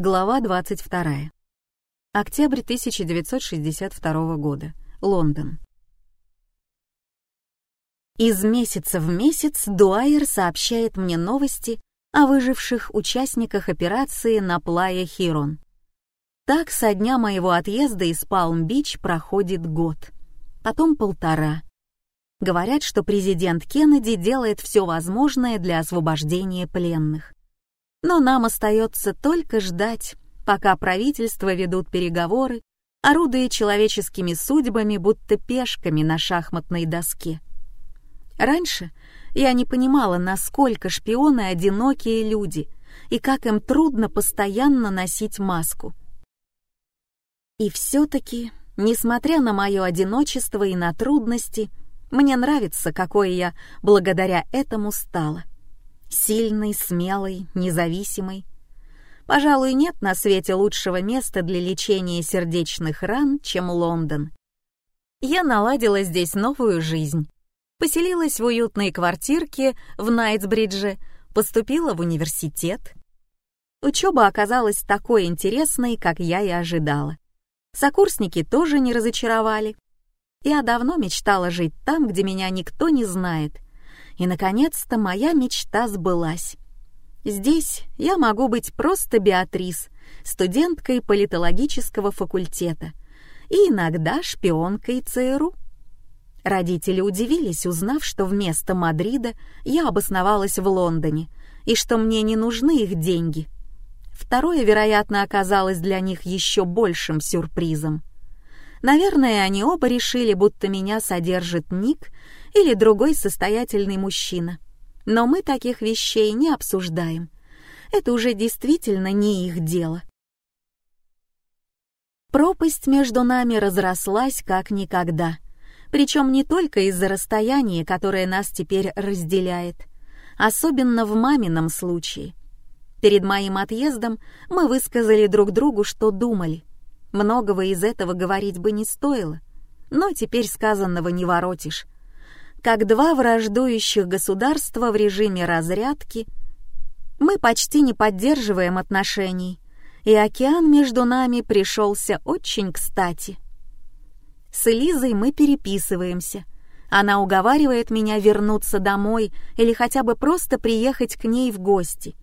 Глава 22. Октябрь 1962 года. Лондон. Из месяца в месяц Дуайер сообщает мне новости о выживших участниках операции на Плая Хирон. Так со дня моего отъезда из Палм-Бич проходит год, потом полтора. Говорят, что президент Кеннеди делает все возможное для освобождения пленных. Но нам остается только ждать, пока правительства ведут переговоры, орудуя человеческими судьбами, будто пешками на шахматной доске. Раньше я не понимала, насколько шпионы одинокие люди и как им трудно постоянно носить маску. И все-таки, несмотря на мое одиночество и на трудности, мне нравится, какой я благодаря этому стала. Сильный, смелый, независимый. Пожалуй, нет на свете лучшего места для лечения сердечных ран, чем Лондон. Я наладила здесь новую жизнь. Поселилась в уютной квартирке в Найтсбридже, поступила в университет. Учеба оказалась такой интересной, как я и ожидала. Сокурсники тоже не разочаровали. Я давно мечтала жить там, где меня никто не знает — и, наконец-то, моя мечта сбылась. Здесь я могу быть просто Беатрис, студенткой политологического факультета и иногда шпионкой ЦРУ. Родители удивились, узнав, что вместо Мадрида я обосновалась в Лондоне и что мне не нужны их деньги. Второе, вероятно, оказалось для них еще большим сюрпризом. Наверное, они оба решили, будто меня содержит Ник или другой состоятельный мужчина. Но мы таких вещей не обсуждаем. Это уже действительно не их дело. Пропасть между нами разрослась как никогда. Причем не только из-за расстояния, которое нас теперь разделяет. Особенно в мамином случае. Перед моим отъездом мы высказали друг другу, что думали. Многого из этого говорить бы не стоило. Но теперь сказанного не воротишь как два враждующих государства в режиме разрядки, мы почти не поддерживаем отношений, и океан между нами пришелся очень кстати. С Элизой мы переписываемся. Она уговаривает меня вернуться домой или хотя бы просто приехать к ней в гости.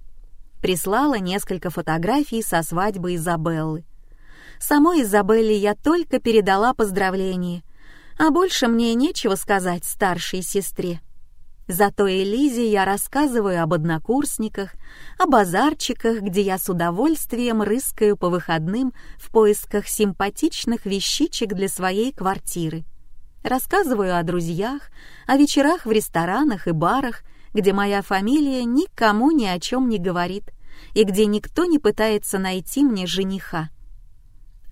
Прислала несколько фотографий со свадьбы Изабеллы. Самой Изабелле я только передала поздравления — а больше мне нечего сказать старшей сестре. Зато Элизе я рассказываю об однокурсниках, о базарчиках, где я с удовольствием рыскаю по выходным в поисках симпатичных вещичек для своей квартиры. Рассказываю о друзьях, о вечерах в ресторанах и барах, где моя фамилия никому ни о чем не говорит и где никто не пытается найти мне жениха.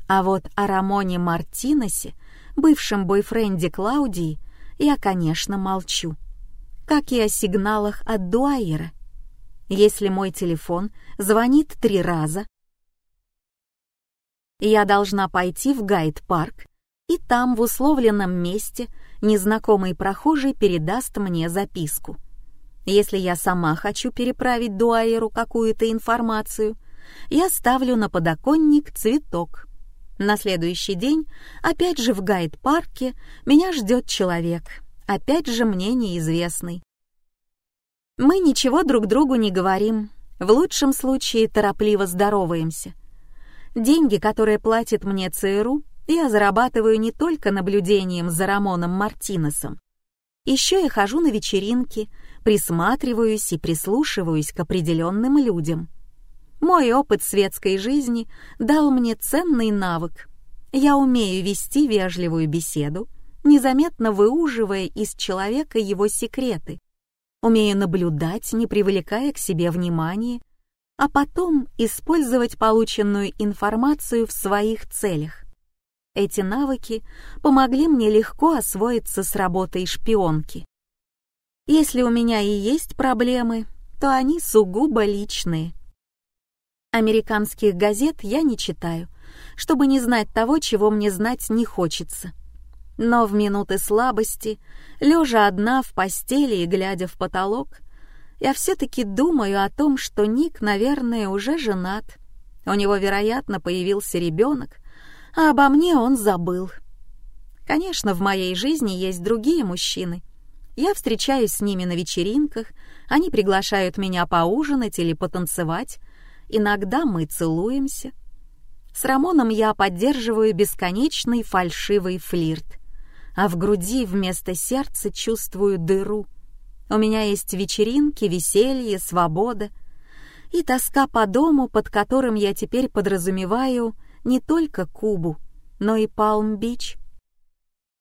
А вот о Рамоне Мартинесе бывшем бойфренде Клаудии, я, конечно, молчу. Как и о сигналах от Дуайера. Если мой телефон звонит три раза, я должна пойти в гайд-парк, и там, в условленном месте, незнакомый прохожий передаст мне записку. Если я сама хочу переправить Дуайеру какую-то информацию, я ставлю на подоконник цветок — на следующий день, опять же в гайд-парке, меня ждет человек, опять же мне неизвестный. Мы ничего друг другу не говорим, в лучшем случае торопливо здороваемся. Деньги, которые платит мне ЦРУ, я зарабатываю не только наблюдением за Рамоном Мартинесом. Еще я хожу на вечеринки, присматриваюсь и прислушиваюсь к определенным людям — мой опыт светской жизни дал мне ценный навык. Я умею вести вежливую беседу, незаметно выуживая из человека его секреты. Умею наблюдать, не привлекая к себе внимания, а потом использовать полученную информацию в своих целях. Эти навыки помогли мне легко освоиться с работой шпионки. Если у меня и есть проблемы, то они сугубо личные — Американских газет я не читаю, чтобы не знать того, чего мне знать не хочется. Но в минуты слабости, лежа одна в постели и глядя в потолок, я все-таки думаю о том, что Ник, наверное, уже женат, У него, вероятно, появился ребенок, а обо мне он забыл. Конечно, в моей жизни есть другие мужчины. Я встречаюсь с ними на вечеринках, они приглашают меня поужинать или потанцевать. Иногда мы целуемся. С Рамоном я поддерживаю бесконечный фальшивый флирт, а в груди вместо сердца чувствую дыру. У меня есть вечеринки, веселье, свобода и тоска по дому, под которым я теперь подразумеваю не только Кубу, но и Палм-Бич.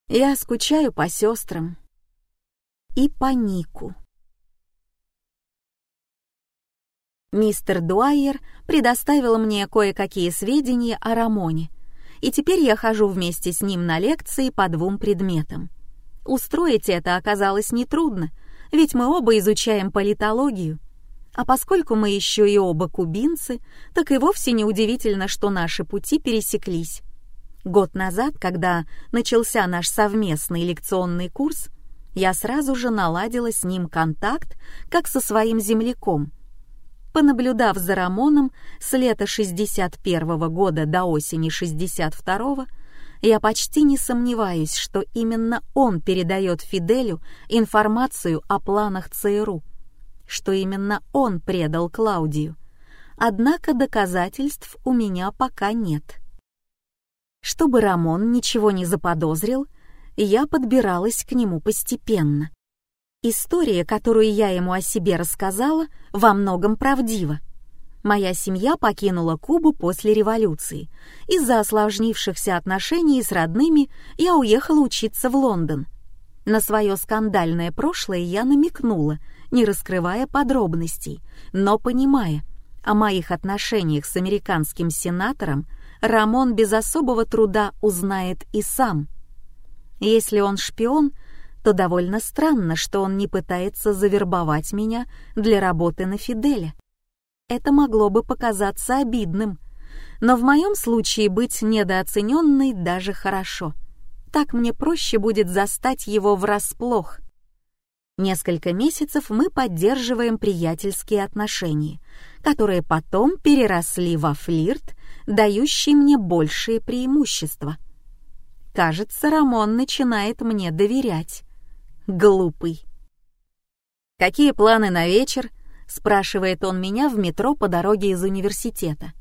Я скучаю по сестрам и по Нику. Мистер Дуайер предоставил мне кое-какие сведения о Рамоне, и теперь я хожу вместе с ним на лекции по двум предметам. Устроить это оказалось нетрудно, ведь мы оба изучаем политологию. А поскольку мы еще и оба кубинцы, так и вовсе не удивительно, что наши пути пересеклись. Год назад, когда начался наш совместный лекционный курс, я сразу же наладила с ним контакт, как со своим земляком — Понаблюдав за Рамоном с лета 61 -го года до осени 62 я почти не сомневаюсь, что именно он передает Фиделю информацию о планах ЦРУ, что именно он предал Клаудию. Однако доказательств у меня пока нет. Чтобы Рамон ничего не заподозрил, я подбиралась к нему постепенно. История, которую я ему о себе рассказала, во многом правдива. Моя семья покинула Кубу после революции. Из-за осложнившихся отношений с родными я уехала учиться в Лондон. На свое скандальное прошлое я намекнула, не раскрывая подробностей, но понимая, о моих отношениях с американским сенатором Рамон без особого труда узнает и сам. Если он шпион, то довольно странно, что он не пытается завербовать меня для работы на Фиделе. Это могло бы показаться обидным, но в моем случае быть недооцененной даже хорошо. Так мне проще будет застать его врасплох. Несколько месяцев мы поддерживаем приятельские отношения, которые потом переросли во флирт, дающий мне большие преимущества. Кажется, Рамон начинает мне доверять глупый. «Какие планы на вечер?» — спрашивает он меня в метро по дороге из университета.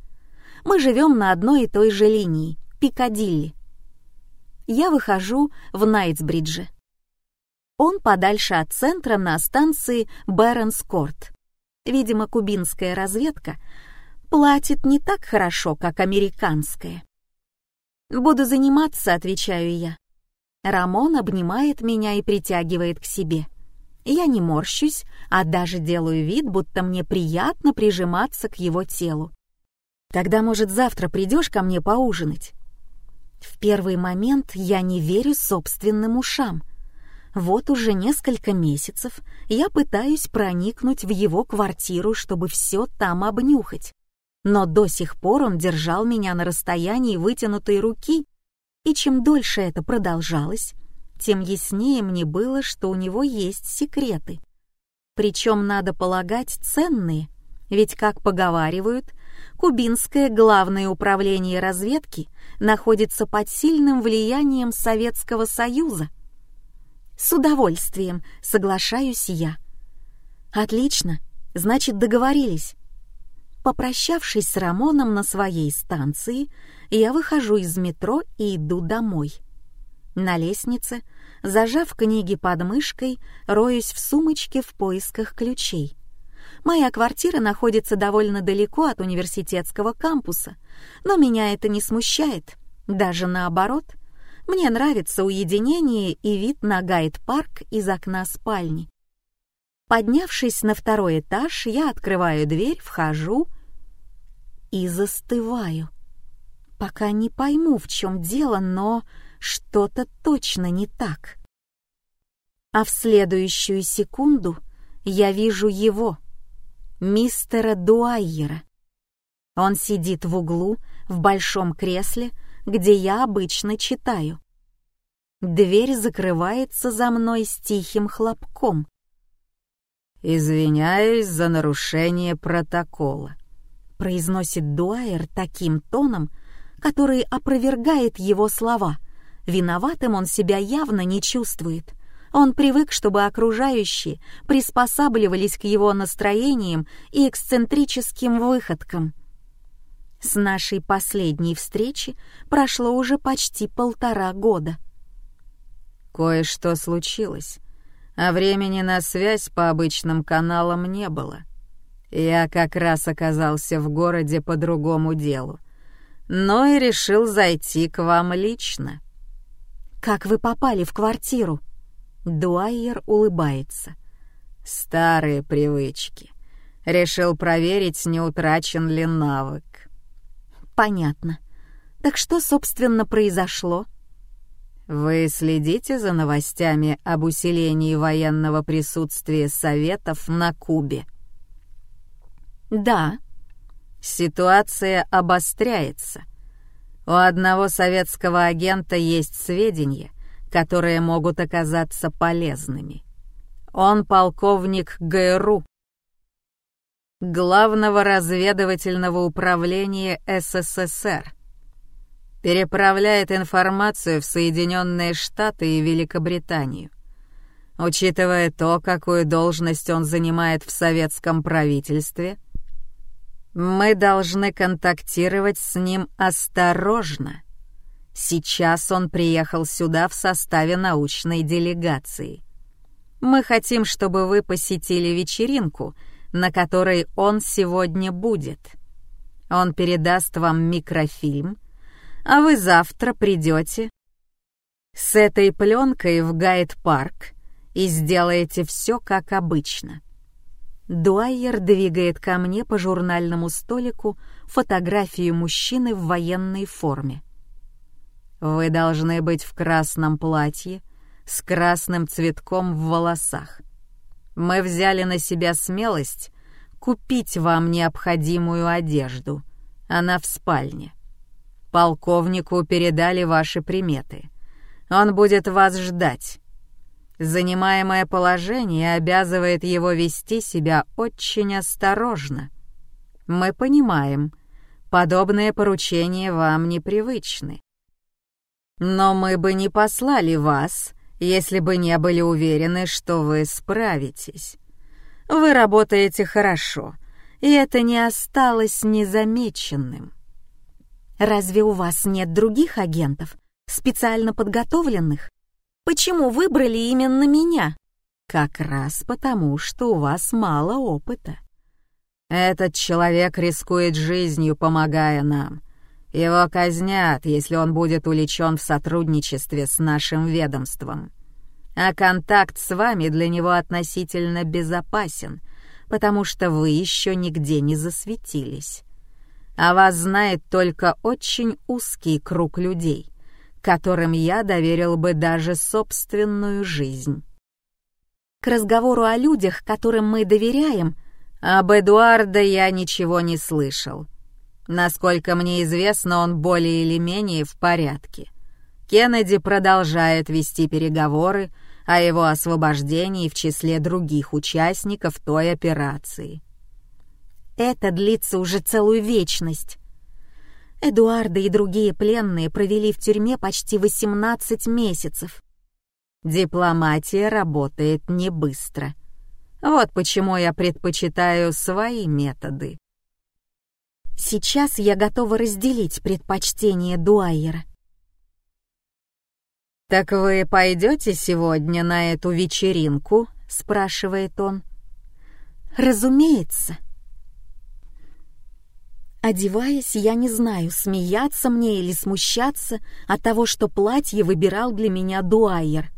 Мы живем на одной и той же линии — Пикадилли. Я выхожу в Найтсбридже. Он подальше от центра на станции Бэрронскорт. Видимо, кубинская разведка платит не так хорошо, как американская. «Буду заниматься», — отвечаю я. Рамон обнимает меня и притягивает к себе. Я не морщусь, а даже делаю вид, будто мне приятно прижиматься к его телу. Тогда, может, завтра придешь ко мне поужинать? В первый момент я не верю собственным ушам. Вот уже несколько месяцев я пытаюсь проникнуть в его квартиру, чтобы все там обнюхать. Но до сих пор он держал меня на расстоянии вытянутой руки и чем дольше это продолжалось, тем яснее мне было, что у него есть секреты. Причем, надо полагать, ценные, ведь, как поговаривают, Кубинское главное управление разведки находится под сильным влиянием Советского Союза. С удовольствием соглашаюсь я. Отлично, значит договорились. Попрощавшись с Рамоном на своей станции, я выхожу из метро и иду домой. На лестнице, зажав книги под мышкой, роюсь в сумочке в поисках ключей. Моя квартира находится довольно далеко от университетского кампуса, но меня это не смущает, даже наоборот. Мне нравится уединение и вид на гайд-парк из окна спальни. Поднявшись на второй этаж, я открываю дверь, вхожу и застываю пока не пойму, в чем дело, но что-то точно не так. А в следующую секунду я вижу его, мистера Дуайера. Он сидит в углу, в большом кресле, где я обычно читаю. Дверь закрывается за мной с тихим хлопком. «Извиняюсь за нарушение протокола», произносит Дуайер таким тоном, который опровергает его слова. Виноватым он себя явно не чувствует. Он привык, чтобы окружающие приспосабливались к его настроениям и эксцентрическим выходкам. С нашей последней встречи прошло уже почти полтора года. Кое-что случилось, а времени на связь по обычным каналам не было. Я как раз оказался в городе по другому делу, но и решил зайти к вам лично. «Как вы попали в квартиру?» Дуайер улыбается. «Старые привычки. Решил проверить, не утрачен ли навык». «Понятно. Так что, собственно, произошло?» «Вы следите за новостями об усилении военного присутствия Советов на Кубе?» «Да». «Ситуация обостряется. У одного советского агента есть сведения, которые могут оказаться полезными. Он полковник ГРУ, Главного разведывательного управления СССР. Переправляет информацию в Соединенные Штаты и Великобританию. Учитывая то, какую должность он занимает в советском правительстве — мы должны контактировать с ним осторожно. Сейчас он приехал сюда в составе научной делегации. Мы хотим, чтобы вы посетили вечеринку, на которой он сегодня будет. Он передаст вам микрофильм, а вы завтра придете с этой пленкой в гайд-парк и сделаете все как обычно. Дуайер двигает ко мне по журнальному столику фотографию мужчины в военной форме. Вы должны быть в красном платье, с красным цветком в волосах. Мы взяли на себя смелость купить вам необходимую одежду. Она в спальне. Полковнику передали ваши приметы. Он будет вас ждать. Занимаемое положение обязывает его вести себя очень осторожно. Мы понимаем, подобные поручения вам непривычны. Но мы бы не послали вас, если бы не были уверены, что вы справитесь. Вы работаете хорошо, и это не осталось незамеченным. Разве у вас нет других агентов, специально подготовленных? Почему выбрали именно меня? Как раз потому, что у вас мало опыта. Этот человек рискует жизнью, помогая нам. Его казнят, если он будет уличен в сотрудничестве с нашим ведомством. А контакт с вами для него относительно безопасен, потому что вы еще нигде не засветились. А вас знает только очень узкий круг людей которым я доверил бы даже собственную жизнь. К разговору о людях, которым мы доверяем, об Эдуарда я ничего не слышал. Насколько мне известно, он более или менее в порядке. Кеннеди продолжает вести переговоры о его освобождении в числе других участников той операции. Это длится уже целую вечность. Эдуарда и другие пленные провели в тюрьме почти 18 месяцев. Дипломатия работает не быстро. Вот почему я предпочитаю свои методы. Сейчас я готова разделить предпочтение Дуайера. «Так вы пойдете сегодня на эту вечеринку?» — спрашивает он. «Разумеется». Одеваясь, я не знаю, смеяться мне или смущаться от того, что платье выбирал для меня Дуайер.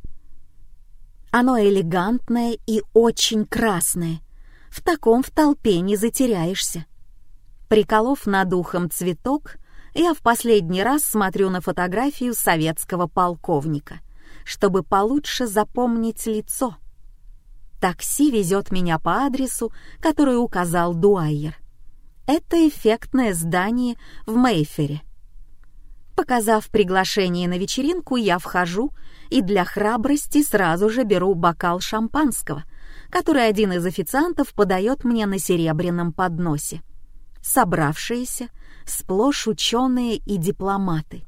Оно элегантное и очень красное. В таком в толпе не затеряешься. Приколов над ухом цветок, я в последний раз смотрю на фотографию советского полковника, чтобы получше запомнить лицо. Такси везет меня по адресу, который указал Дуайер. Это эффектное здание в Мейфере. Показав приглашение на вечеринку, я вхожу и для храбрости сразу же беру бокал шампанского, который один из официантов подает мне на серебряном подносе. собравшиеся, сплошь ученые и дипломаты.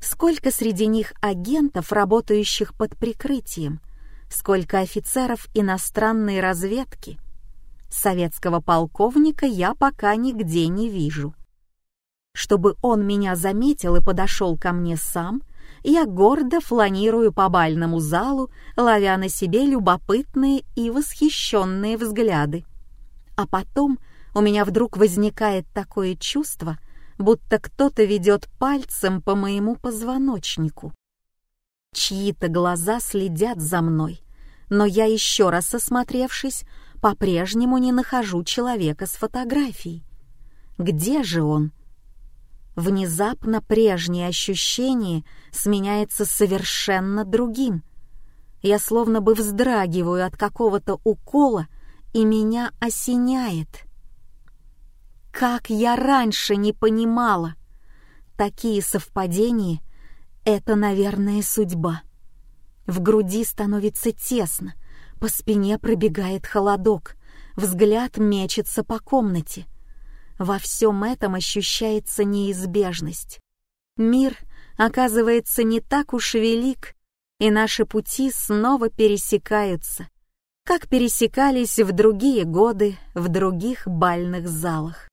Сколько среди них агентов, работающих под прикрытием, сколько офицеров иностранной разведки. Советского полковника я пока нигде не вижу. Чтобы он меня заметил и подошел ко мне сам, я гордо фланирую по бальному залу, ловя на себе любопытные и восхищенные взгляды. А потом у меня вдруг возникает такое чувство, будто кто-то ведет пальцем по моему позвоночнику. Чьи-то глаза следят за мной, но я еще раз осмотревшись, по-прежнему не нахожу человека с фотографией. Где же он? Внезапно прежнее ощущение сменяется совершенно другим. Я словно бы вздрагиваю от какого-то укола, и меня осеняет. Как я раньше не понимала! Такие совпадения — это, наверное, судьба. В груди становится тесно, по спине пробегает холодок, взгляд мечется по комнате. Во всем этом ощущается неизбежность. Мир, оказывается, не так уж велик, и наши пути снова пересекаются, как пересекались в другие годы в других бальных залах.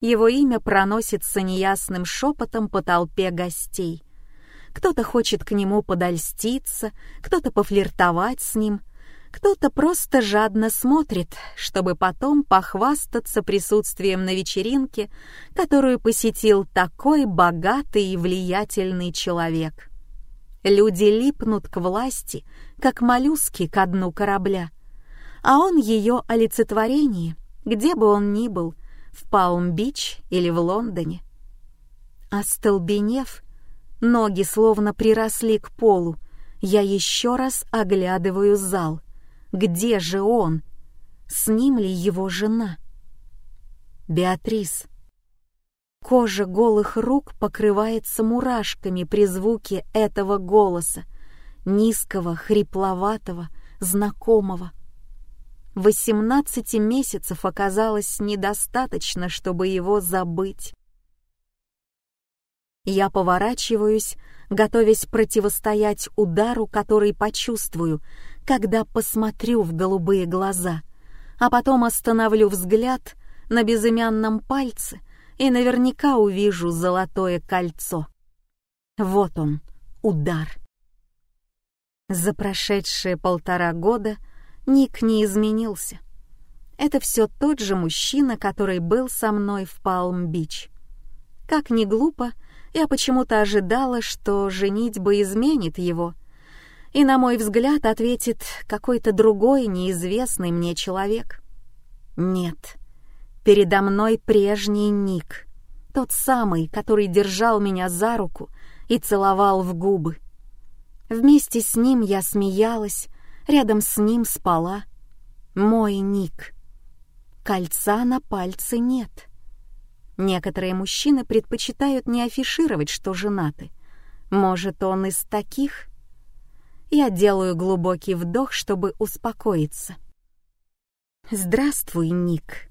Его имя проносится неясным шепотом по толпе гостей. Кто-то хочет к нему подольститься, кто-то пофлиртовать с ним, кто-то просто жадно смотрит, чтобы потом похвастаться присутствием на вечеринке, которую посетил такой богатый и влиятельный человек. Люди липнут к власти, как моллюски ко дну корабля, а он ее олицетворение, где бы он ни был, в Палм-Бич или в Лондоне. Остолбенев, ноги словно приросли к полу, я еще раз оглядываю зал. Где же он? С ним ли его жена? Беатрис. Кожа голых рук покрывается мурашками при звуке этого голоса, низкого, хрипловатого, знакомого. Восемнадцати месяцев оказалось недостаточно, чтобы его забыть. Я поворачиваюсь, готовясь противостоять удару, который почувствую, когда посмотрю в голубые глаза, а потом остановлю взгляд на безымянном пальце и наверняка увижу золотое кольцо. Вот он, удар. За прошедшие полтора года — Ник не изменился. Это все тот же мужчина, который был со мной в Палм-Бич. Как ни глупо, я почему-то ожидала, что женитьба изменит его, и, на мой взгляд, ответит какой-то другой неизвестный мне человек. Нет, передо мной прежний Ник, тот самый, который держал меня за руку и целовал в губы. Вместе с ним я смеялась, Рядом с ним спала мой ник. Кольца на пальце нет. Некоторые мужчины предпочитают не афишировать, что женаты. Может, он из таких? Я делаю глубокий вдох, чтобы успокоиться. «Здравствуй, Ник»,